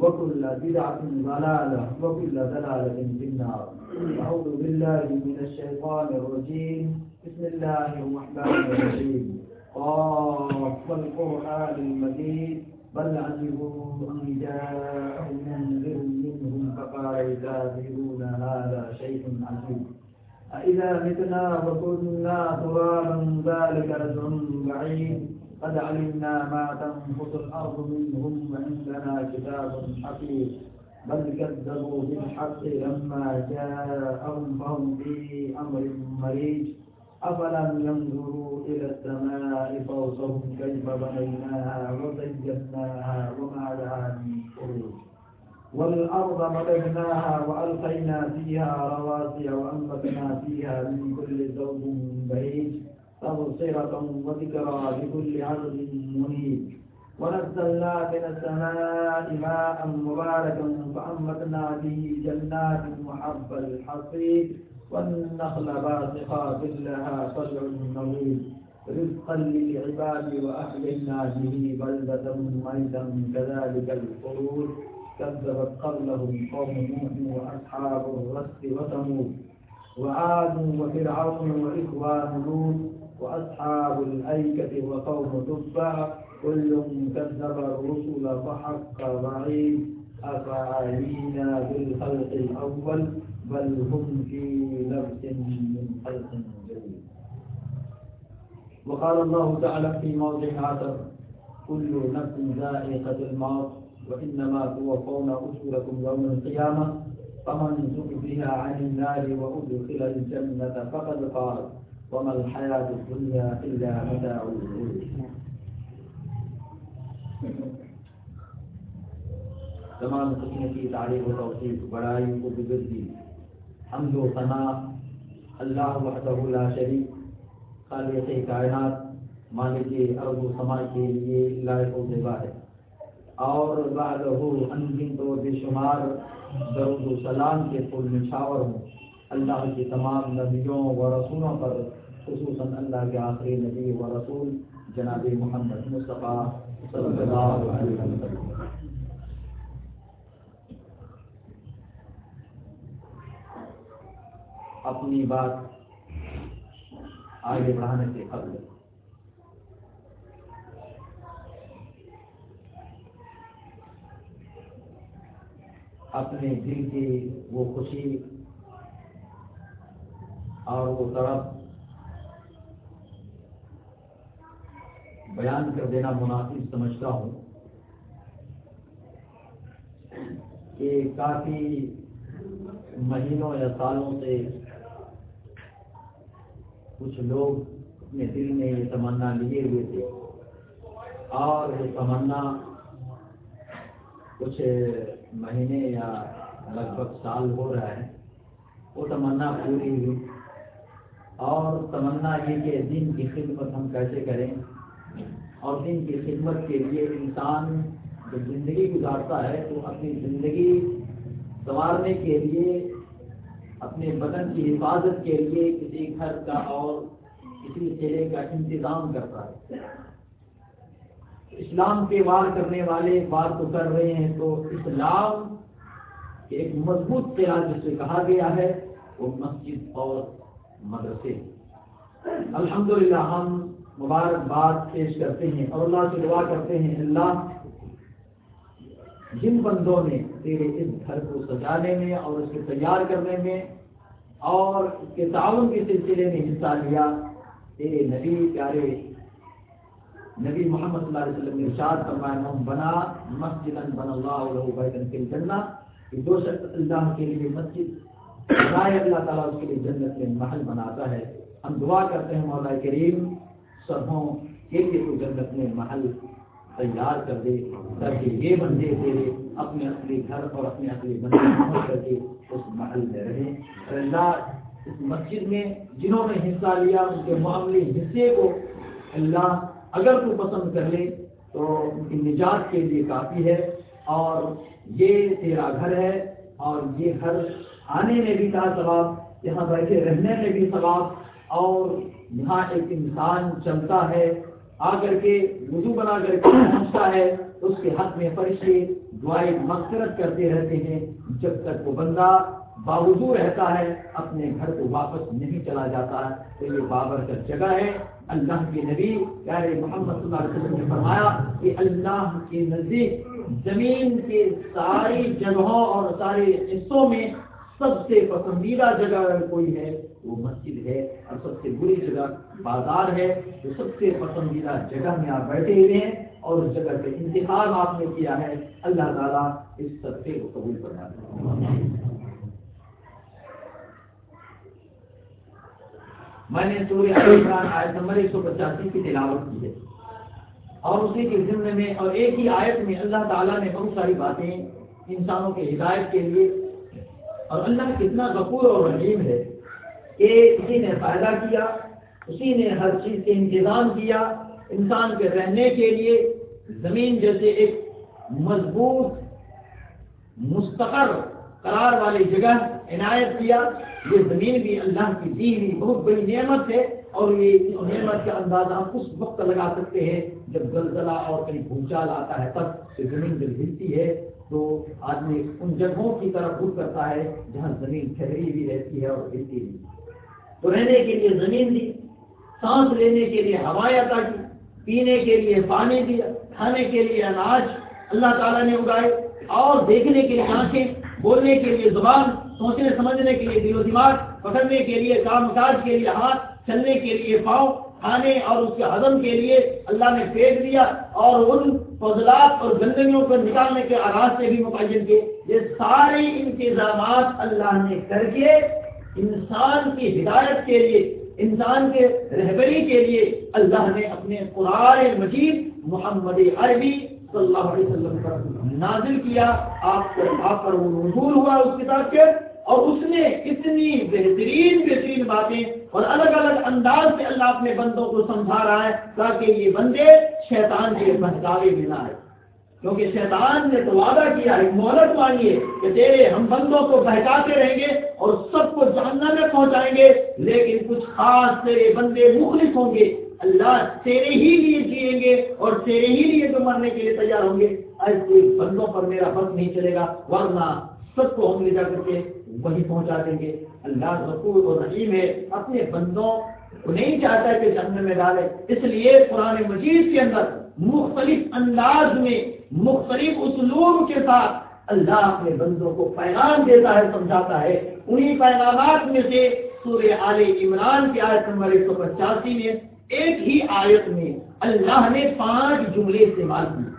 وكل بدعة ضلالة وكل ضلالة في النار. أعوذ بالله من الشيطان الرجيم. بسم الله الرحمن الرحيم. قاف والقرآن المجيد. بل عجبوا أن جاءهم منذر منهم فقال الكافرون هذا شيء عجيب. أإذا متنا وكنا ترابا ذلك رجع بعيد. قد علمنا ما تنقص الأرض منهم وعندنا كتاب حفيظ. بل كذبوا بالحق لما جاءهم فهم في أمر مريج. أفلم ينظروا إلى السماء فوقهم كيف بنيناها وزيناها وما لها من فروج. والأرض مددناها وألقينا فيها رواسي وأنبتنا فيها من كل زوج بعيد تبصرة وذكرى لكل عبد منيب. ونزلنا من السماء ماء مباركا فأنبتنا به جنات محب الحصيد والنخل باسقات لها طلع نضيد رزقا للعباد وأحيينا به بلدة ميتا كذلك الخروج. كذبت قبلهم قوم نوح وأصحاب الرس وثمود. وعاد وفرعون وإخوان لوط. وأصحاب الأيكة وقوم تبع كل كذب الرسل فحق بعيد أفعلينا بالخلق الأول؟ بل هم في لبس من خلق جديد. وقال الله تعالى في موضع آخر، كل نفس ذائقة الموت، وإنما توفون أجوركم يوم القيامة. فمن زحزح عن النار وأدخل الجنة فقد فاز. وما الحياة الدنيا إلا متاع الغرور. تمام قسم کی تعریف و توصیف بڑائی و بزرگی حمد و ثنا اللہ وحدہ لا شریک، خالق کائنات، مالک ارض و سما کے لیے لائق و زبا ہے. اور بعد ہو انگن تو بے شمار درود و سلام کے پل نچھاور ہوں۔ اللہ کے تمام نبیوں و رسولوں پر، خصوصاً اللہ کے آخری نبی و رسول جناب محمد مصطفیٰ صلی اللہ علیہ وسلم۔ اپنی بات آگے بڑھانے سے قبل۔ اپنے دل کی وہ خوشی اور وہ طرف بیان کر دینا مناسب سمجھتا ہوں کہ کافی مہینوں یا سالوں سے کچھ لوگ اپنے دل میں یہ تمنا لیے ہوئے تھے اور یہ تمنا کچھ مہینے یا لگ بھگ سال ہو رہا ہے، وہ تمنا پوری ہوئی۔ اور تمنا یہ کہ دن کی خدمت ہم کیسے کریں؟ اور دن کی خدمت کے لیے انسان جو زندگی گزارتا ہے، تو اپنی زندگی سنوارنے کے لیے، اپنے بدن کی حفاظت کے لیے کسی گھر کا اور کسی چہرے کا انتظام کرتا ہے۔ اسلام کے وار کرنے والے وار تو کر رہے ہیں، تو اسلام ایک مضبوط چہرہ جس سے کہا گیا ہے، وہ مسجد اور مدرسے۔ الحمدللہ، ہم مبارکباد پیش کرتے ہیں اور اللہ سے دعا کرتے ہیں، اللہ جن بندوں نے تیرے اس گھر کو سجانے میں اور اس کے تیار کرنے میں اور اس کے تعاون کے سلسلے میں حصہ لیا، تیرے نبی، پیارے نبی محمد صلی اللہ علیہ وسلم نے ارشاد فرمایا ہم بنا مسجد بن اللہ علیہ بیتن فی الجنہ کہ دو شخص اللہ کے لیے مسجد رائے اللہ تعالیٰ اس کے لیے جنت میں محل بناتا ہے۔ ہم دعا کرتے ہیں مولا کریم سبوں کے لیے تو جنت میں محل تیار کر دے، تاکہ یہ بندے تیرے اپنے اصلی گھر اور اپنے اصلی بندے کر کے اس محل میں رہیں۔ اللہ، اس مسجد میں جنہوں نے حصہ لیا، ان کے معاملے حصے کو اللہ اگر تو پسند کر لے تو ان کی نجات کے لیے کافی ہے۔ اور یہ تیرا گھر ہے اور یہ گھر آنے میں بھی کا ثواب یہاں بیٹھے رہنے میں بھی ثواب اور یہاں ایک انسان چلتا ہے آ کر کے وضو بنا کر کے پہنچتا ہے، اس کے حق میں فرشتے دعائیں مغفرت کرتے رہتے ہیں، جب تک وہ بندہ باوضو رہتا ہے، اپنے گھر کو واپس نہیں چلا جاتا ہے تو یہ بابر کا جگہ ہے۔ اللہ کے نبی پیارے محمد صلی اللہ علیہ وسلم نے فرمایا کہ اللہ کے نزدیک زمین کے ساری جگہوں اور سارے حصوں میں سب سے پسندیدہ جگہ اگر کوئی ہے، وہ مسجد ہے اور سب سے بری جگہ بازار ہے، جو سب سے پسندیدہ جگہ میں آپ بیٹھے ہوئے ہیں اور اس جگہ پہ انتخاب آپ نے کیا ہے۔ اللہ تعالیٰ اس سب سے قبول کرنا میں نے سورہ عمران آیت نمبر ایک سو پچاسی کی تلاوت کی ہے۔ اور اسی کے ذمے میں اور ایک ہی آیت میں اللہ تعالیٰ نے بہت ساری باتیں انسانوں کے ہدایت کے لیے اور اللہ کتنا غفور اور رحیم ہے کہ اسی نے فائدہ کیا، اسی نے ہر چیز کے انتظام کیا انسان کے رہنے کے لیے۔ زمین جیسے ایک مضبوط، مستقر قرار والی جگہ عنایت کیا، یہ زمین بھی اللہ کی دی ہوئی بہت بڑی نعمت ہے اور یہ نعمت کا اندازہ اس وقت لگا سکتے ہیں جب زلزلہ اور کہیں بھونچال آتا ہے تب زمین جب ہلتی ہے تو آدمی ان جگہوں کی طرف رخ کرتا ہے جہاں زمین ٹھہری بھی رہتی ہے اور ہلتی بھی تو رہنے کے لیے زمین دی، سانس لینے کے لیے ہوائیں عطا کی، پینے کے لیے پانی دیا، کھانے کے لیے اناج اللہ تعالیٰ نے اگائے اور دیکھنے کے لیے آنکھیں بولنے کے لیے زبان، سوچنے، سمجھنے کے لیے دل و دماغ، پکڑنے کے لیے کام کاج کے لیے ہاتھ، چلنے کے لیے پاؤں، کھانے اور اس کے ہضم کے لیے اللہ نے پیٹ دیا اور ان فضلات اور گندگیوں کو نکالنے کے آغاز سے بھی متعین کیے۔ یہ سارے انتظامات اللہ نے کر کے انسان کی ہدایت کے لیے، انسان کے رہبری کے لیے اللہ نے اپنے قرآن مجید محمد عربی صلی اللہ علیہ وسلم پر نازل کیا، آپ کو آپ پر وہ نزول ہوا اس کتاب کے، اور اس نے اتنی بہترین بہترین باتیں اور الگ الگ انداز سے اللہ اپنے بندوں کو سمجھا رہا ہے تاکہ یہ بندے شیطان کے بہکاوے میں نہ آئے۔ کیونکہ شیطان نے تو وعدہ کیا ہے مہلت مانگیے کہ تیرے ہم بندوں کو بہکاتے رہیں گے اور سب کو جاننا میں پہنچائیں گے، لیکن کچھ خاص تیرے بندے مخلص ہوں گے۔ اللہ تیرے ہی لیے جیئیں گے اور تیرے ہی لیے جو مرنے کے لیے تیار ہوں گے۔ ایسے بندوں پر میرا فرق نہیں چلے گا، ورنہ سب کو ہم لے جا کر کے وہی پہنچا دیں گے۔ اللہ رسول اور رحیم ہے۔ اپنے بندوں کو نہیں چاہتا کہ جنم میں ڈالے۔ اس لیے قرآن مجید کے اندر مختلف انداز میں مختلف اسلوب کے ساتھ اللہ اپنے بندوں کو پیغام دیتا ہے، سمجھاتا ہے۔ انہی پیغامات میں سے سورہ آل عمران کی آیت نمبر ایک سو پچاسی میں ایک ہی آیت میں اللہ نے پانچ جملے استعمال کی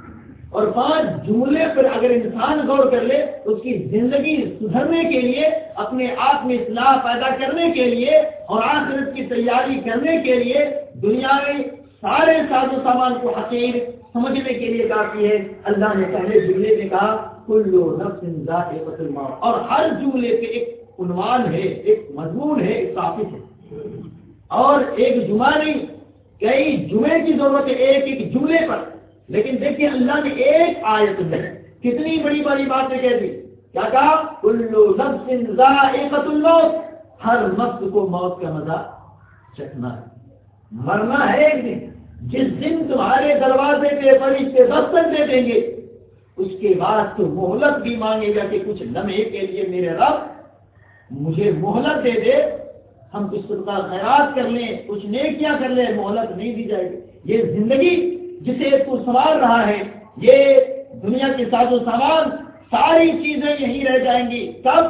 اور پانچ جملے پر اگر انسان غور کر لے اس کی زندگی سدھرنے کے لیے، اپنے آپ میں اصلاح پیدا کرنے کے لیے اور آخرت کی تیاری کرنے کے لیے دنیا میں سارے ساز و سامان کو حقیر سمجھنے کے لیے کافی ہے۔ اللہ نے پہلے جملے میں کہا کلو نفس اور ہر جملے پہ ایک عنوان ہے، ایک مضمون ہے، ایک ٹاپک ہے۔ اور ایک جمعہ نہیں کئی جمعے کی ضرورت ہے ایک ایک جملے پر۔ لیکن دیکھیے اللہ نے ایک آیت میں کتنی بڑی بڑی باتیں کہہ دی۔ کیا کہا؟ کلو نفس الموت۔ ہر نفس کو موت کا مزہ چکھنا ہے۔ مرنا ہے ایک دن۔ جس دن تمہارے دروازے پہ فرشتے دستک دے دیں گے، اس کے بعد تو مہلت بھی مانگے گا کہ کچھ لمحے کے لیے میرے رب مجھے مہلت دے دے۔ ہم کچھ کا خیرات کر لیں، کچھ نیکیاں کر لیں، مہلت نہیں دی جائے گی۔ یہ زندگی جسے تو سوار رہا ہے، یہ دنیا کے ساز و سامان، ساری چیزیں یہی رہ جائیں گی۔ تب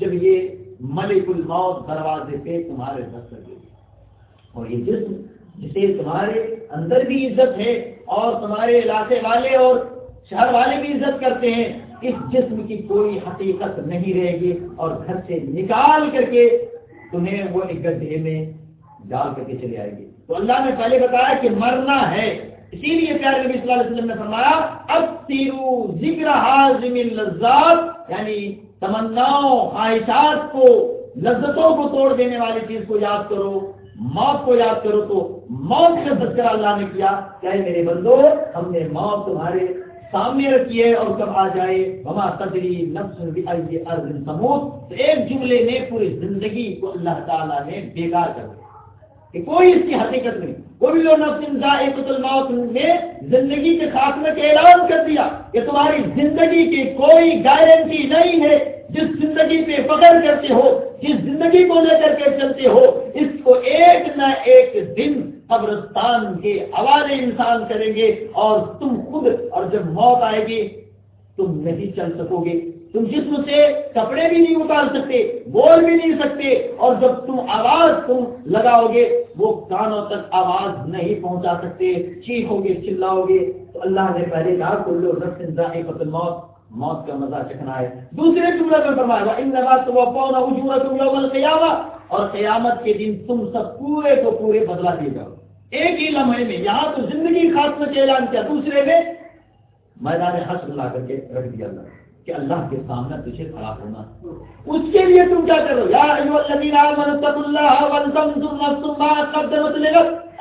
جب یہ ملک الموت دروازے پہ تمہارے دستک دے اور یہ جسم جسے تمہارے اندر بھی عزت ہے اور تمہارے علاقے والے اور شہر والے بھی عزت کرتے ہیں، اس جسم کی کوئی حقیقت نہیں رہے گی اور گھر سے نکال کر کے تمہیں وہ ایک گڈھے میں ڈال کر کے چلے آئے گی۔ تو اللہ نے پہلے بتایا کہ مرنا ہے۔ اسی لیے پیارے نبی صلی اللہ علیہ وسلم نے فرمایا اب تیرو ذکر حاضم لذات یعنی تمناؤں، خواہشات کو، لذتوں کو توڑ دینے والی چیز کو یاد کرو، موت کو یاد کرو تو موت سے تذکرہ اللہ نے کیا۔ کہ میرے بندو، ہم نے موت تمہارے سامنے رکھی ہے اور کب آ جائے بما تدری نفس ارض سمود تو ایک جملے میں پوری زندگی کو اللہ تعالیٰ نے بیکار کر دیا۔ کہ کوئی اس کی حقیقت نہیں۔ کوئی نفس الموت نے زندگی کے خاتمے کا اعلان کر دیا کہ تمہاری زندگی کی کوئی گارنٹی نہیں ہے جس زندگی پہ فخر کرتے ہو، جس زندگی کو لے کر کے چلتے ہو، اس کو ایک نہ ایک دن قبرستان کے حوالے انسان کریں گے اور تم خود اور جب موت آئے گی، تم نہیں چل سکو گے۔ تم جسم سے کپڑے بھی نہیں اتار سکتے، بول بھی نہیں سکتے، اور جب تم آواز تم لگاؤ گے، وہ کانوں تک آواز نہیں پہنچا سکتے۔ چیخو گے، چلاؤ گے۔ تو اللہ نے پہلے کہا کلو موت موت کا مزہ چکھنا ہے۔ دوسرے جملے میں فرمایا ان تو وہ پونا اجورا تم لوگ اور قیامت کے دن تم سب پورے کو پورے بدلا دیے جاؤ۔ ایک ہی لمحے میں یہاں تو زندگی خاتمہ کے اعلان کیا، دوسرے میں میدان حسن لا کر کے رکھ دیا اللہ کہ اللہ کے سامنے تجھے خراب ہونا۔ اس کے لیے تم کیا کرو؟ یا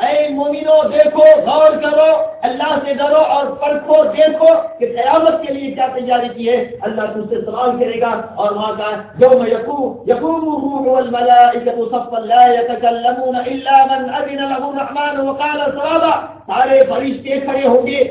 اے مومنو، دیکھو، غور کرو، اللہ سے ڈرو اور پرکھو، دیکھو کہ قیامت کے لیے کیا تیاری کی ہے۔ اللہ تم سے سوال کرے گا اور وہاں کا جو میں یقوم یقوم والملائکۃ صفا لا يتكلمون الا من اذن له الرحمن وقال صوابا۔ سارے فرشتے کھڑے ہوں گے۔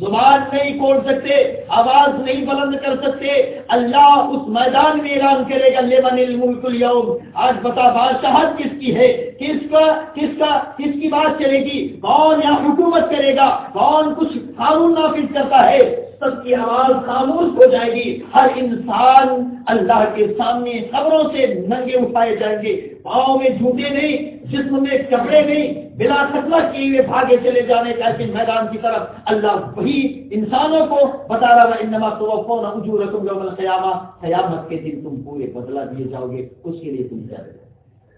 زبان نہیں کھول سکتے، آواز نہیں بلند کر سکتے۔ اللہ اس میدان میں اعلان کرے گا لیمن الملک اليوم آج بتا بادشاہت کس کی ہے؟ کس کا کس کا، کس کی بات چلے گی؟ کون یہاں حکومت کرے گا؟ کون کچھ قانون نافذ کرتا ہے؟ سب کی آواز خاموش ہو جائے گی۔ ہر انسان اللہ کے سامنے خبروں سے ننگے اٹھائے جائیں گے۔ پاؤں میں جھوٹے نہیں، جسم میں کپڑے نہیں، بلا خطرہ کیے ہوئے بھاگے چلے جانے کا ایسے میدان کی طرف اللہ وہی انسانوں کو بتا رہا انما تو فون اجورکم یوم القیامہ۔ قیامت کے دن تم پورے بدلا دیے جاؤ گے، اس کے لیے تم کیا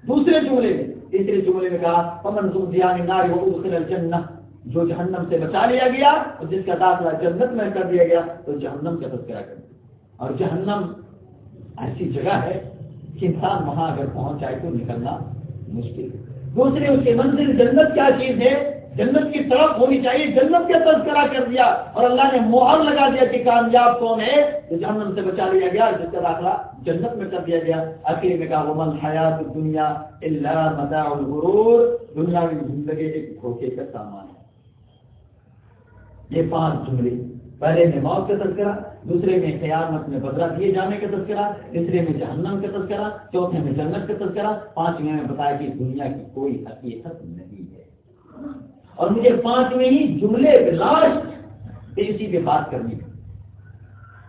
دوسرے جملے میں، تیسرے جملے میں کہا پمن تم دیانی ناری الجنہ جو جہنم سے بچا لیا گیا اور جس کا داخلہ جنت میں کر دیا گیا، تو جہنم کا تذکرہ کر دیا۔ اور جہنم ایسی جگہ ہے کہ انسان وہاں اگر پہنچ جائے تو نکلنا مشکل ہے۔ دوسرے، اس کے منزل جنت کیا چیز ہے؟ جنت کی طرف ہونی چاہیے، جنت کا تذکرہ کر دیا اور اللہ نے مہر لگا دیا کہ کامیاب کون ہے تو جہنم سے بچا لیا گیا جس کا داخلہ جنت میں کر دیا گیا۔ آخر میں کہا وہ حیات دنیا اللہ مزہ الغرور۔ دنیا کی زندگی ایک دھوکے کا سامان ہے۔ یہ پانچ جملے۔ پہلے میں موت کا تذکرہ، دوسرے میں قیامت میں بدلا دیے جانے کا تذکرہ، تیسرے میں جہنم کا تذکرہ، چوتھے میں جنت کا تذکرہ۔ پانچویں میں بتایا کہ دنیا کی کوئی حقیقت نہیں ہے۔ اور مجھے پانچویں ہی جملے بلاسٹ اسی پہ بات کرنی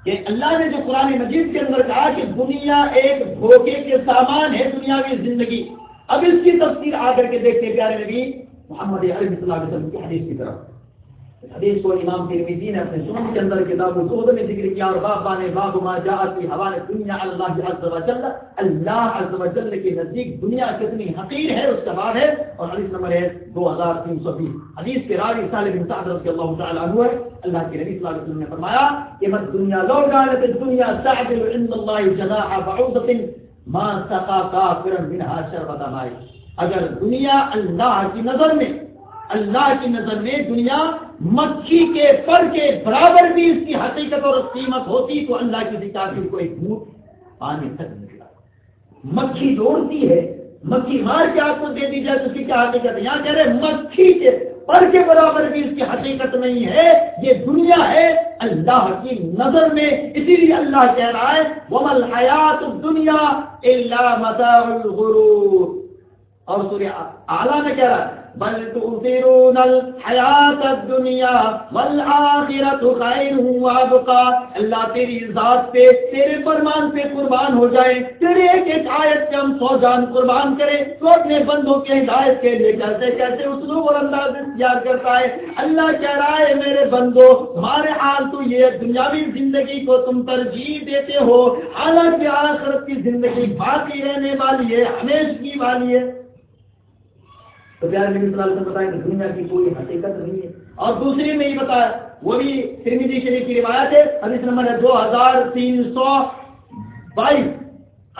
کہ یعنی اللہ نے جو قرآن مجید کے اندر کہا کہ دنیا ایک دھوکے کے سامان ہے، دنیاوی زندگی۔ اب اس کی تفصیل آ کر کے دیکھتے پیارے نبی محمد علیہ وسلم کی حدیث کی طرف۔ حدیث کو امام ترمیزی نے اپنے سنن کے اندر کتاب الزہد میں ذکر کیا اور باب بانے باب ما جاءت فی حوال دنیا اللہ عز و جل، اللہ عز و جل کے نزدیک دنیا کتنی حقیر ہے، اس کا باب ہے، اور حدیث نمبر ہے 2320 حدیث کے راوی صالح بن سعد رضی اللہ تعالی عنہ ہے۔ اللہ کے نبی صلی اللہ علیہ وسلم نے فرمایا کہ مت دنیا لو كانت الدنيا تعدل عند الله جناح بعوضه ما سقى كافرا منها شربة ماء اگر دنیا اللہ کی نظر میں اللہ کی نظر میں دنیا مکھی کے پر کے برابر بھی اس کی حقیقت اور قیمت ہوتی تو اللہ کی کافر کو ایک گھوٹ پانی تک نکلا۔ مکھی دوڑتی ہے مکھی مار کے آپ کو دے دی جائے تو اس کی کیا حقیقت یہاں کہہ رہے مکھی کے پر کے برابر بھی اس کی حقیقت نہیں ہے، یہ دنیا ہے۔ اللہ کی نظر میں، اسی لیے اللہ کہہ رہا ہے ومل حیات دنیا اللہ مدار اور سوریہ اعلیٰ میں کہہ رہا ہے بل تؤثرون الحیات الدنیا والآخرت خیر وابقا اللہ تیری ذات پہ، تیرے فرمان پہ قربان ہو جائے تیرے ایک ایک آیت کے ہم سو جان قربان کرے تو اپنے بندوں کے ہدایت کے لیے کیسے کیسے اسلوب اور انداز اختیار کرتا ہے۔ اللہ کہہ رہا ہے، میرے بندو تمہارے حال تو یہ دنیاوی زندگی کو تم ترجیح دیتے ہو۔ حالانکہ آخرت کی زندگی باقی رہنے والی ہے ہمیشہ کی والی ہے۔ تو پیار نبی صلی اللہ علیہ وسلم بتائیں کہ دنیا کی کوئی حقیقت نہیں ہے۔ اور دوسری میں یہ بتایا، وہ بھی ترمیدی شریف کی روایت ہے، حدیث نمبر ہے دو ہزار تین سو بائیس۔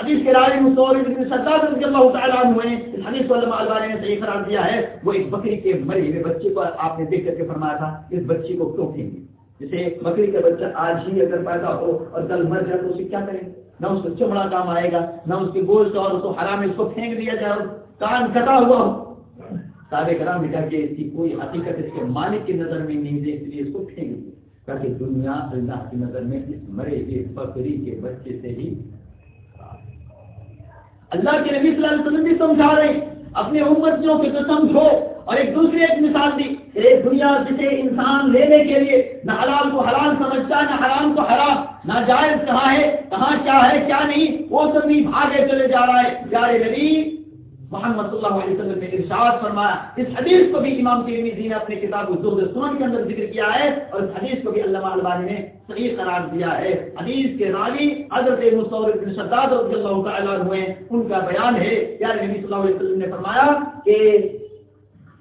حدیث کے راج مصور سداد رضی اللہ تعالیٰ عنہ ہیں۔ اس حدیث کو علماء البانی نے صحیح قرار دیا ہے۔ وہ ایک بکری کے مرے ہوئے بچے کو آپ نے دیکھ کر کے فرمایا تھا، اس بچے کو کیوں پھینک جسے بکری کا بچہ آج ہی اگر پیدا ہو اور کل مر جائے تو اسے کیا کریں نہ اس کو چمڑا کام آئے گا، نہ اس کی گوشت اور اس کو حرام اس کو پھینک دیا جائے کان کٹا ہوا ہو۔ سارے کرام لکھا کہ اس کی کوئی حقیقت اس کے مالک کی نظر میں نہیں دے اس لیے اس کو پھینک دی تاکہ دنیا اللہ کی نظر میں اس مرے کے بکری کے بچے سے ہی اللہ کے نبی صلی اللہ علیہ وسلم بھی سمجھا رہے اپنے امتوں کے تو سمجھو اور ایک دوسری ایک مثال دی ایک دنیا جسے انسان لینے کے لیے نہ حلال کو حلال سمجھتا، نہ حرام کو حرام، نہ جائز کہاں ہے، کہاں کیا ہے، کیا نہیں، وہ سب بھی بھاگے چلے جا رہا ہے۔ پیارے نبی محمد صلی اللہ علیہ وسلم نے ارشاد فرمایا، اس حدیث کو بھی امام ترمیزی نے اپنے کتاب الزہد سنن کے اندر ذکر کیا ہے اور اس حدیث کو بھی علامہ البانی نے صحیح قرار دیا ہے۔ حدیث کے راوی حضرت مصور بن شداد رضی اللہ تعالی عنہ ہیں۔ ان کا بیان ہے۔ یعنی نبی صلی اللہ علیہ وسلم نے فرمایا کہ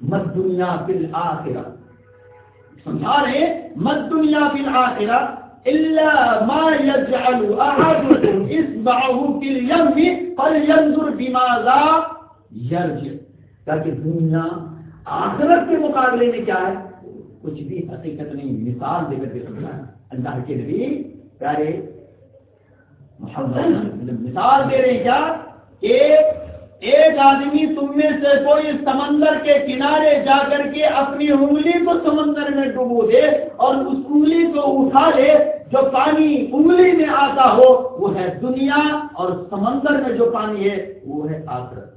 مد دنیا فی الاخرہ۔ سمجھا رہے مد دنیا فی الاخرہ الا ما يجعل احدكم اصبعه في اليم فلينظر بماذا یرج تاکہ دنیا آخرت کے مقابلے میں کیا ہے؟ کچھ بھی حقیقت نہیں، مثال دے کر کے سمجھا۔ اللہ کے نبی، پیارے محمد مثال دے رہے کیا؟ کہ ایک آدمی تم میں سے کوئی سمندر کے کنارے جا کر کے اپنی انگلی کو سمندر میں ڈبو دے اور اس انگلی کو اٹھا لے، جو پانی انگلی میں آتا ہو، وہ ہے دنیا اور سمندر میں جو پانی ہے، وہ ہے آخرت۔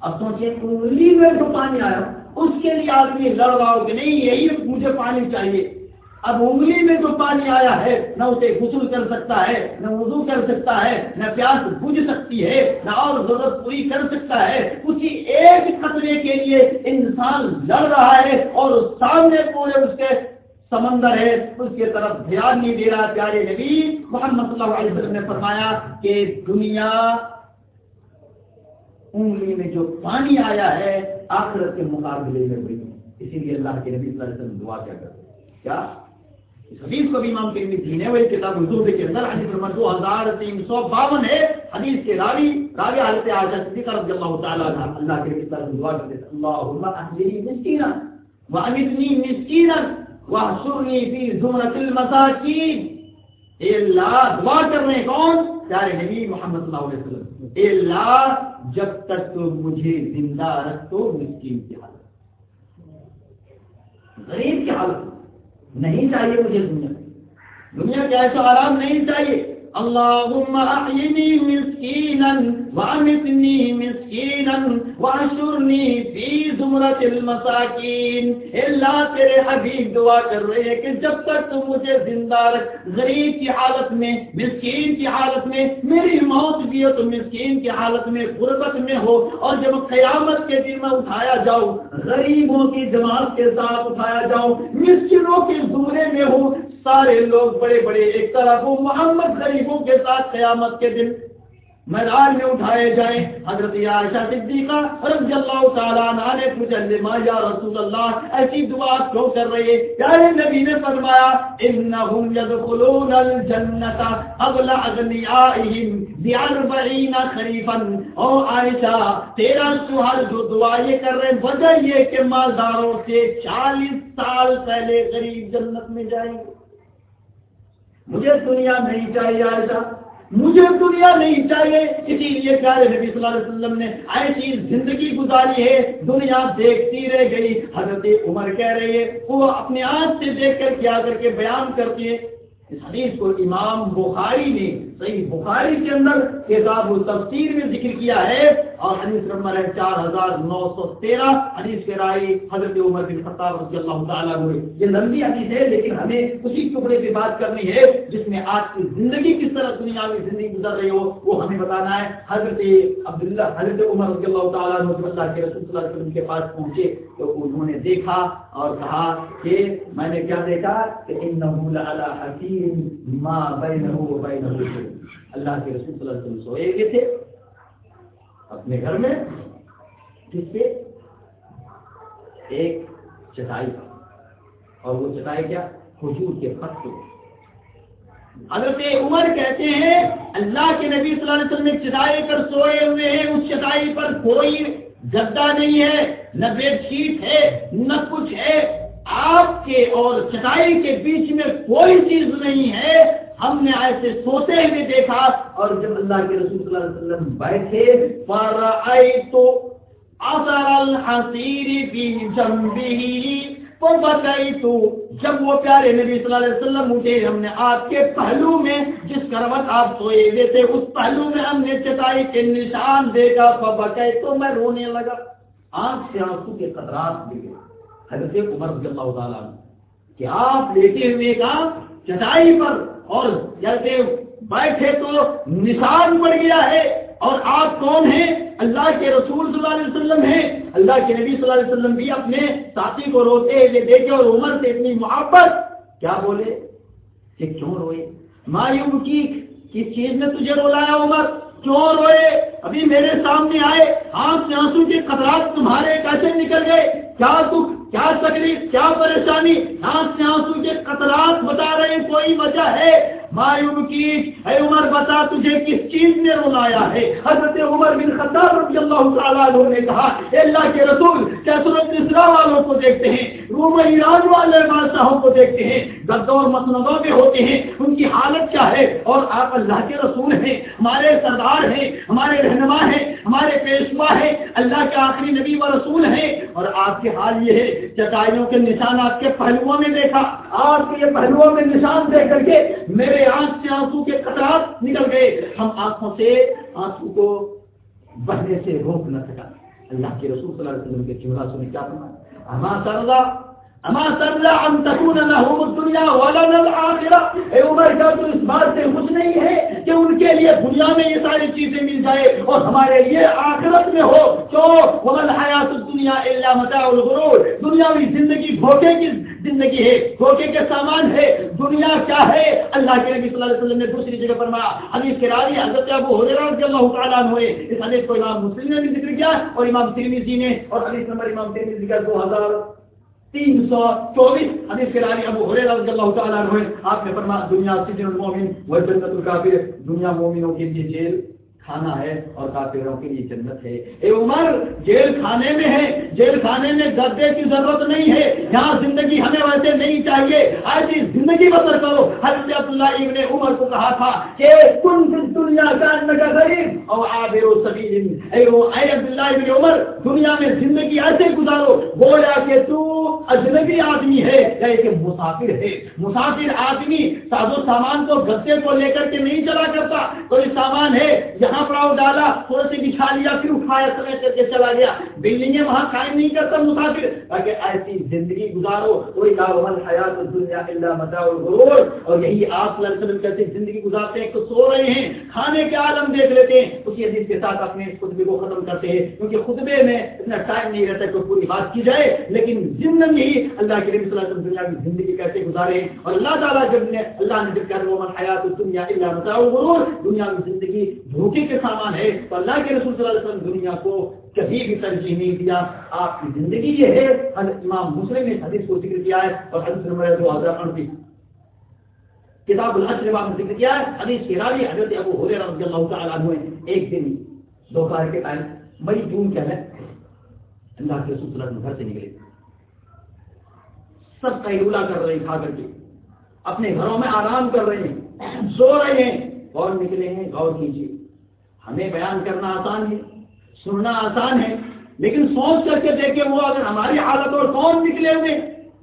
اب سوچے انگلی میں جو پانی آیا، اس کے لیے آدمی لڑ رہا ہو کہ نہیں، یہی مجھے پانی چاہیے۔ اب انگلی میں جو پانی آیا ہے، نہ اسے غسل کر سکتا ہے، نہ وضو کر سکتا ہے، نہ پیاس بجھ سکتی ہے، نہ اور ضرورت پوری کر سکتا ہے۔ اسی ایک خطرے کے لیے انسان لڑ رہا ہے اور سامنے پورے اس کے سمندر ہے۔ اس کے طرف دھیان نہیں دے رہا، پیارے نبی محمد صلی اللہ علیہ وسلم نے فرمایا کہ دنیا انگلی میں جو پانی آیا ہے، آخرت کے مقابلے میں بڑی۔ اسی لیے اللہ کے نبی صلی اللہ علیہ وسلم دعا کیا کرتے کیا؟ اس حدیث کو بھی امام ترمی جینے ہوئے کتاب حضور کے اندر حدیث نمبر دو ہزار تین سو باون ہے۔ حدیث کے راوی راوی حالت آجا صدیقہ رضی اللہ تعالیٰ عنہ، اللہ کے نبی صلی اللہ علیہ وسلم دعا کرتے اللہم اہلی مسکینا وامدنی مسکینا وحشرنی فی زمرت المساکین۔ اے اللہ، دعا کرنے کون؟ پیارے نبی محمد صلی اللہ علیہ وسلم۔ اے اللہ جب تک تو مجھے زندہ رکھ تو مسکین کی حالت۔ غریب کی حالت۔ نہیں چاہیے مجھے دنیا۔ دنیا کے ایسا آرام نہیں چاہیے۔ اللہ مسکین مسكينا وامتني مسكينا واشرني في زمرة المساكين اللہ تیرے حبیب دعا کر رہے ہیں کہ جب تک تم مجھے زندہ رکھ، غریب کی حالت میں، مسکین کی حالت میں، میری موت بھی ہو تو مسکین کی حالت میں، غربت میں ہو، اور جب قیامت کے دن میں اٹھایا جاؤ غریبوں کی جماعت کے ساتھ اٹھایا جاؤ مسکینوں کے زمرے میں ہو سارے لوگ بڑے بڑے ایک طرف وہ محمد غریبوں کے ساتھ قیامت کے دن میدان میں اٹھائے جائیں۔ حضرت عائشہ صدیقہ رضی اللہ تعالیٰ عنہ نے پوچھا یا رسول اللہ ایسی دعا کیوں کر رہے پیارے نبی نے فرمایا، انہم یدخلون الجنت قبل اغنیائہم بیاربعین خریفا۔ او عائشہ، تیرا سوال جو دعا یہ کر رہے ہیں، وجہ یہ کہ مالداروں سے چالیس سال پہلے غریب جنت میں جائیں۔ گے مجھے دنیا نہیں چاہیے عائشہ۔ مجھے دنیا نہیں چاہیے، اسی لیے پیارے نبی صلی اللہ علیہ وسلم نے ایسی زندگی گزاری ہے، دنیا دیکھتی رہ گئی۔ حضرت عمر کہہ رہی ہے وہ اپنے آنکھ سے دیکھ کر کیا کر کے بیان کرتی ہے۔ اس حدیث کو امام بخاری نے صحیح بخاری کے اندر کتاب التفسیر میں ذکر کیا ہے اور حدیث نمبر ہے چار ہزار نو سو تیرہ۔ حدیث کے رائی حضرت عمر بن خطاب رضی اللہ تعالیٰ ہوئے۔ یہ لمبی حدیث ہے لیکن ہمیں اسی ٹکڑے پہ بات کرنی ہے جس میں آج کی زندگی کس طرح دنیا میں زندگی گزر رہی ہو، وہ ہمیں بتانا ہے۔ حضرت عبداللہ، حضرت عمر رضی اللہ تعالیٰ اللہ کے رسول صلی اللہ علیہ وسلم کے پاس پہنچے تو انہوں نے دیکھا اور کہا کہ میں نے کیا دیکھا کہ انہو لعلا حکیم ما بینہو و بینہو۔ اللہ کے رسول صلی اللہ علیہ وسلم سوئے گئے تھے۔ اپنے گھر میں کس پہ ایک چٹائی اور وہ چٹائی کیا؟ حضور کے پتوں حضرت عمر کہتے ہیں، اللہ کے نبی صلی اللہ علیہ وسلم چٹائی پر سوئے ہوئے ہیں، اس چٹائی پر کوئی گدا نہیں ہے، نہ بیڈ شیٹ ہے، نہ کچھ ہے۔ آپ کے اور چٹائی کے بیچ میں کوئی چیز نہیں ہے۔ ہم نے ایسے سوتے ہوئے دیکھا اور جب اللہ کے رسول صلی اللہ علیہ وسلم بیٹھے پر تو اثر الحصیر فی جنبه تو جب وہ پیارے نبی صلی اللہ علیہ وسلم اٹھے، ہم نے آپ کے پہلو میں جس کروٹ آپ سوئے ہوئے تھے، اس پہلو میں ہم نے چٹائی کے نشان دیکھا بکے تو میں رونے لگا۔ آنکھ سے آنسو کے قطرات بھی گئے حضرت عمر رضی اللہ تعالیٰ کہ آپ لیتے ہوئے کا چٹائی پر اور جیسے بیٹھے تو نشان پڑ گیا ہے اور آپ کون ہیں؟ اللہ کے رسول صلی اللہ علیہ وسلم ہیں۔ اللہ کے نبی صلی اللہ علیہ وسلم بھی اپنے ساتھی کو روتے ہوئے دیکھے اور عمر سے اتنی محبت، کیا بولے؟ کہ کیوں روئے؟ مایوم کی، کس چیز نے تجھے رولایا عمر؟ چور ہوئے ابھی میرے سامنے آئے آنکھ سے آنسو کے قطرات تمہارے کیسے نکل گئے؟ کیا دکھ، کیا تکلیف، کیا پریشانی؟ آنکھ سے آنسو کے قطرات بتا رہے کوئی وجہ ہے؟ مایوب کی اے عمر بتا تجھے کس چیز نے رلایا ہے؟ حضرت عمر بن خطاب رضی اللہ تعالیٰ عنہ نے کہا، اے اللہ کے رسول، کیا سورت اسلام والوں کو دیکھتے ہیں؟ روم ایران والے بادشاہوں کو دیکھتے ہیں؟ گدوں اور میں ہوتے ہیں، ان کی حالت کیا ہے؟ اور آپ اللہ کے رسول ہیں، ہمارے سردار ہیں، ہمارے رہنما ہیں، ہمارے پیشوا ہیں، اللہ کے آخری نبی و رسول ہیں۔ اور آپ کے حال یہ ہے، چٹائیوں کے نشان آپ کے پہلوؤں میں دیکھا آپ کے پہلوؤں میں نشان دیکھ کر کے میرے میرے آنکھ سے آنسو کے قطرات نکل گئے۔ ہم آنکھوں سے آنسو کو بہنے سے روک نہ سکا۔ اللہ کے رسول صلی اللہ علیہ وسلم کے جملہ سنے کیا فرمایا؟ ہمارا سردا اما سرلا ان تکون لهم الدنيا ولا الاخره اے عمر کا تو اس بات سے خوش نہیں ہے کہ ان کے لیے دنیا میں یہ ساری چیزیں مل جائے اور ہمارے لیے آخرت میں ہو۔ تو ومن حیات الدنیا الا متاع الغرور۔ دنیاوی زندگی دھوکے کی زندگی ہے، دھوکے کے سامان ہے۔ دنیا کیا ہے؟ اللہ کے نبی صلی اللہ علیہ وسلم نے دوسری جگہ فرمایا، حدیث کے راوی حضرت ابو ہریرہ رضی اللہ تعالیٰ عنہ ہوئے۔ اس حدیث کو امام مسلم نے بھی ذکر کیا اور امام ترمذی نے اور حدیث نمبر امام ترمذی کا دو ہزار تین سو چوبیس. حدیث کے راوی ابو ہریرہ رضی اللہ تعالیٰ عنہ آپ نے فرمایا، دنیا سجن المومن و جنت الکافر، دنیا مومنوں کے لیے جیل۔ کھانا ہے اور کافروں کے لیے جنت ہے۔ اے عمر، جیل کھانے میں ہے۔ جیل کھانے میں گدے کی ضرورت نہیں ہے۔ یہاں زندگی ہمیں ویسے نہیں چاہیے۔ ایسی زندگی بسر کرو۔ حضرت عبداللہ ابن عمر کو کہا تھا کہ کن فی دنیا کا نگا غریب۔ اور آبر و سبیل۔ اے اے عبداللہ ابن عمر، دنیا میں زندگی ایسے گزارو۔ گویا کہ تو اجنبی آدمی ہے یا کہ مسافر ہے۔ مسافر آدمی ساز و سامان کو گدے کو لے کر کے نہیں چلا کرتا۔ کوئی سامان ہے، یہاں جہاں کپڑا ڈالا تھوڑے سے بچھا لیا، پھر اٹھایا، سمے کر کے چلا گیا۔ بلڈنگیں وہاں قائم نہیں کرتا مسافر تاکہ ایسی زندگی گزارو، کوئی کاروبار حیات دنیا اللہ متا الغرور۔ اور یہی آپ وسلم کیسے زندگی گزارتے ہیں تو سو رہے ہیں، کھانے کے عالم دیکھ لیتے ہیں۔ اسی حدیث کے ساتھ اپنے خطبے کو ختم کرتے ہیں، کیونکہ خطبے میں اتنا ٹائم نہیں رہتا کہ پوری بات کی جائے۔ لیکن زندگی ہی اللہ کے نبی صلی اللہ علیہ وسلم دنیا کی زندگی کیسے گزارے اور اللہ تعالیٰ جب نے اللہ نے جب کہا حیات دنیا اللہ متا الغرور، دنیا کی زندگی دھوکے کے سامان ہے، تو اللہ کے رسول صلی اللہ علیہ وسلم دنیا کو کبھی بھی ترجیح نہیں دیا۔ آپ کی زندگی یہ ہے۔ امام مسلم نے حدیث کو ذکر کیا ہے اور حدیث نمبر دو ہزار اڑتیس کتاب الحج میں ذکر کیا ہے۔ حدیث کے راوی حضرت ابو حریرہ رضی اللہ تعالیٰ عنہ ایک دن دوپہر کے ٹائم مئی، جون کیا ہے اللہ کے رسول صلی اللہ علیہ وسلم گھر سے نکلے۔ سب قیلولہ کر رہے ہیں، کھا کر کے۔ اپنے گھروں میں آرام کر رہے ہیں۔ سو رہے ہیں۔ کون نکلے ہیں، غور کیجیے ہمیں بیان کرنا آسان ہے، سننا آسان ہے، لیکن سوچ کر کے دیکھے وہ اگر ہماری حالت اور کون نکلے ہوئے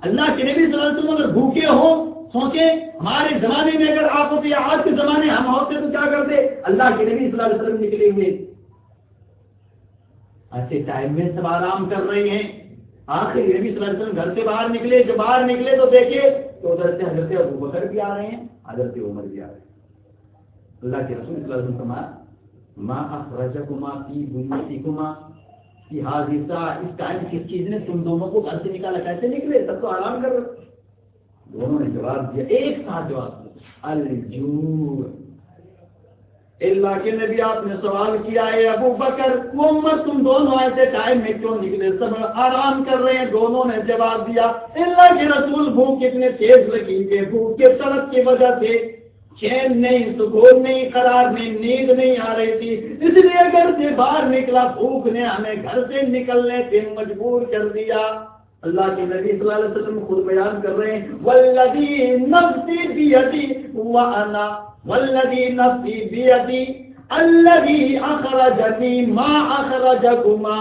اللہ کے نبی صلی اللہ علیہ وسلم اگر بھوکے ہو سوچیں ہمارے زمانے میں اگر آپ ہوتے یا آج کے زمانے ہم ہوتے تو کیا کرتے؟ اللہ کے نبی صلی اللہ علیہ وسلم نکلے ہوئے ایسے ٹائم میں سب آرام کر رہے ہیں۔ آخر نبی صلی اللہ علیہ وسلم گھر سے باہر نکلے، جب باہر نکلے تو دیکھے تو ادھر سے حضرت ابو بکر بھی آ رہے ہیں، حضرت عمر بھی آ رہے ہیں۔ اللہ کے رسول صلی اللہ علیہ وسلم فرمایا ما اخرجکما فی بنیتکما فی حاضر اس ٹائم کس چیز نے تم دونوں کو گھر سے نکالا؟ کیسے نکلے؟ تب تو آرام کر دونوں نے جواب دیا. ایک ساتھ جواب الجور اللہ کے نبی آپ نے سوال کیا ہے ابو بکر محمد تم دونوں ایسے ٹائم میں کیوں نکلے؟ سب آرام کر رہے ہیں. دونوں نے جواب دیا، اللہ کے رسول بھوک اتنے تیز لگی، کہ بھوک کے طرف کی وجہ سے چین نہیں، سکون نہیں، قرار نہیں، نیند نہیں آ رہی تھی۔ اس لیے گھر سے باہر نکلا، بھوک نے ہمیں گھر سے نکلنے سے مجبور کر دیا۔ اللہ کے نبی صلی اللہ علیہ وسلم خود بیان کر رہے ہیں ولدی نفسی بیدی وانا والذی نفسی بیدی الذي اخرجني ما اخرجكما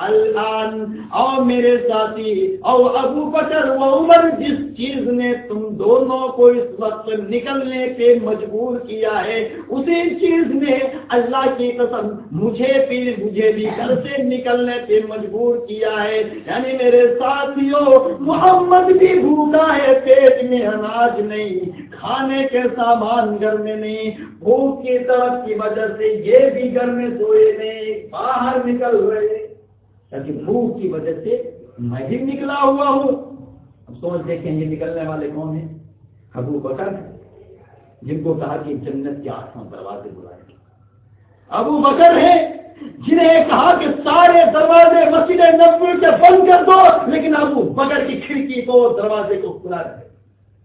الان او میرے ساتھی او ابو بکر و عمر جس چیز نے تم دونوں کو اس وقت نکلنے پہ مجبور کیا ہے، اسی چیز نے اللہ کی قسم مجھے بھی مجھے بھی گھر سے نکلنے پہ مجبور کیا ہے۔ یعنی میرے ساتھیوں، محمد بھی بھوکا ہے، پیٹ میں اناج نہیں، کھانے کے سامان گھر میں نہیں، بھوک کی طرف کی وجہ وجہ سے یہ بھی گھر میں سوئے نہیں باہر نکل رہے تاکہ بھوک کی وجہ سے میں بھی نکلا ہوا ہوں۔ اب سوچ دیکھیں یہ نکلنے والے کون ہیں؟ ابو بکر جن کو کہا کہ جنت کے آٹھواں دروازے بلائیں گے ابو بکر ہے جنہیں کہا کہ سارے دروازے مسجد نبوی کے بند کر دو، لیکن ابو بکر کی کھڑکی کو دروازے کو کھلا رہے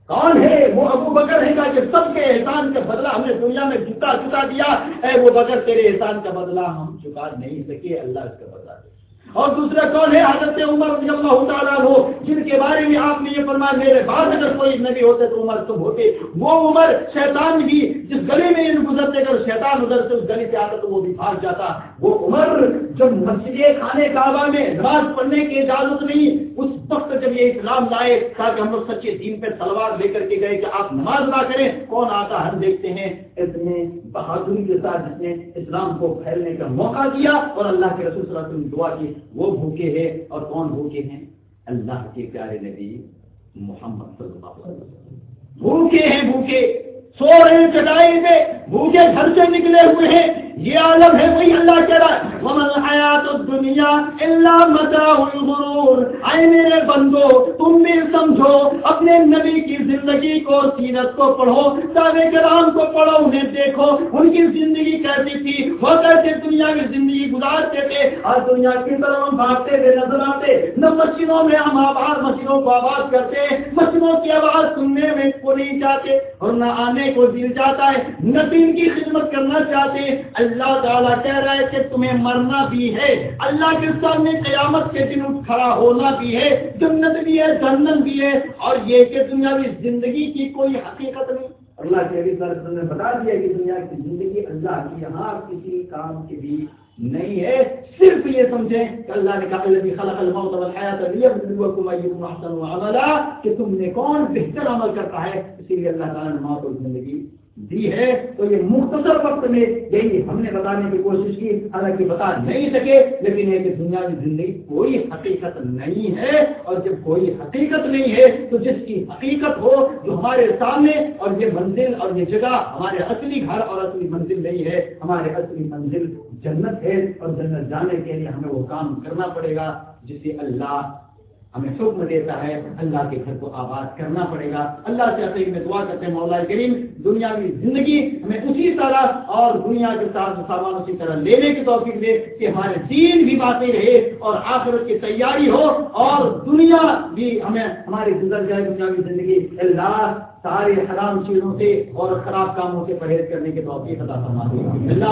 کون ہے وہ ابو بکر ہے کہ سب کے احسان کا بدلہ ہم نے دنیا میں جتا جتا دیا؟ اے وہ بکر، تیرے احسان کا بدلہ ہم چکا نہیں سکے، اللہ اس کا بدلہ دے۔ اور دوسرا کون ہے؟ حضرت عمر رضی اللہ تعالیٰ ہو جن کے بارے میں آپ نے یہ فرمایا، میرے بعد اگر کوئی نبی ہوتے تو عمر تم ہوتے۔ وہ عمر شیطان بھی جس گلی میں ان گزرتے، اگر شیطان ادھر سے اس گلی سے آتا تو وہ بھی بھاگ جاتا۔ وہ عمر جب مسجد خانے کعبہ میں نماز پڑھنے کی اجازت نہیں اس وقت جب یہ اسلام لائے تاکہ ہم لوگ سچے دین پہ تلوار لے کر کے گئے کہ آپ نماز نہ کریں، کون آتا ہم دیکھتے ہیں اتنے بہادری کے ساتھ جس نے اسلام کو پھیلنے کا موقع دیا اور اللہ کے رسول صلی اللہ علیہ وسلم دعا کی، وہ بھوکے ہیں اور کون بھوکے ہیں؟ اللہ کے پیارے نبی محمد صلی اللہ علیہ وسلم۔ بھوکے ہیں، بھوکے۔ سو رہے چٹائی پہ۔ بھوکے گھر سے نکلے ہوئے ہیں۔ یہ عالم ہے وہی اللہ کہہ رہا ہے ومن حیات الدنیا الا متاع الغرور۔ اے میرے بندو، تم بھی سمجھو، اپنے نبی کی زندگی کو، سیرت کو پڑھو، صحابہ کرام کو پڑھو، انہیں دیکھو۔ ان کی زندگی کیسی تھی؟ وہ کیسے دنیا کی زندگی گزارتے تھے؟ اور دنیا کی طرف ہم بھاگتے ہوئے نظر آتے۔ نہ مسجدوں میں ہم آواز، مسجدوں کو آواز کرتے۔ مسجدوں کی آواز سننے میں کو نہیں چاہتے، اور نہ آنے کو دل جاتا ہے، نہ دین کی خدمت کرنا چاہتے۔ اللہ تعالیٰ کہہ رہا ہے کہ تمہیں مرنا بھی ہے۔ اللہ کے سامنے قیامت کے دن اٹھ کھڑا ہونا بھی ہے، جنت بھی ہے جنت بھی ہے۔ اور یہ کہ دنیاوی زندگی کی کوئی حقیقت نہیں۔ اللہ کے علیہ وسلم نے بتا دیا کہ دنیا کی زندگی اللہ کی، یہاں کسی کام کی بھی نہیں ہے۔ صرف یہ سمجھیں کہ اللہ نے کہا، الذی خلق الموت والحیات لیبلوکم ایکم احسن عملا کہ تم نے کون بہتر عمل کرتا ہے؟ اسی لیے اللہ تعالیٰ نے موت اور زندگی دی ہے تو یہ مختصر وقت میں یہی ہم نے بتانے کی کوشش کی، حالانکہ بتا نہیں سکے، لیکن یہ کہ دنیا کی زندگی کوئی حقیقت نہیں ہے اور جب کوئی حقیقت نہیں ہے تو جس کی حقیقت ہو جو ہمارے سامنے اور یہ منزل اور یہ جگہ ہمارے اصلی گھر اور اصلی منزل نہیں ہے، ہمارے اصلی منزل جنت ہے اور جنت جانے کے لیے ہمیں وہ کام کرنا پڑے گا جسے اللہ ہمیں حکم دیتا ہے، اللہ کے گھر کو آباد کرنا پڑے گا۔ اللہ سے عقیق میں دعا کرتے ہیں، مولا کریم، دنیاوی زندگی ہمیں اسی طرح اور دنیا کے ساتھ سامان اسی طرح لینے کی توفیق دے کہ ہمارے دین بھی باقی رہے اور آخرت کی تیاری ہو اور دنیا بھی ہمیں، ہماری گزر جائے دنیاوی زندگی، اللہ سارے حرام چیزوں سے اور خراب کاموں سے پرہیز کرنے کے توفیق عطا فرما دے اللہ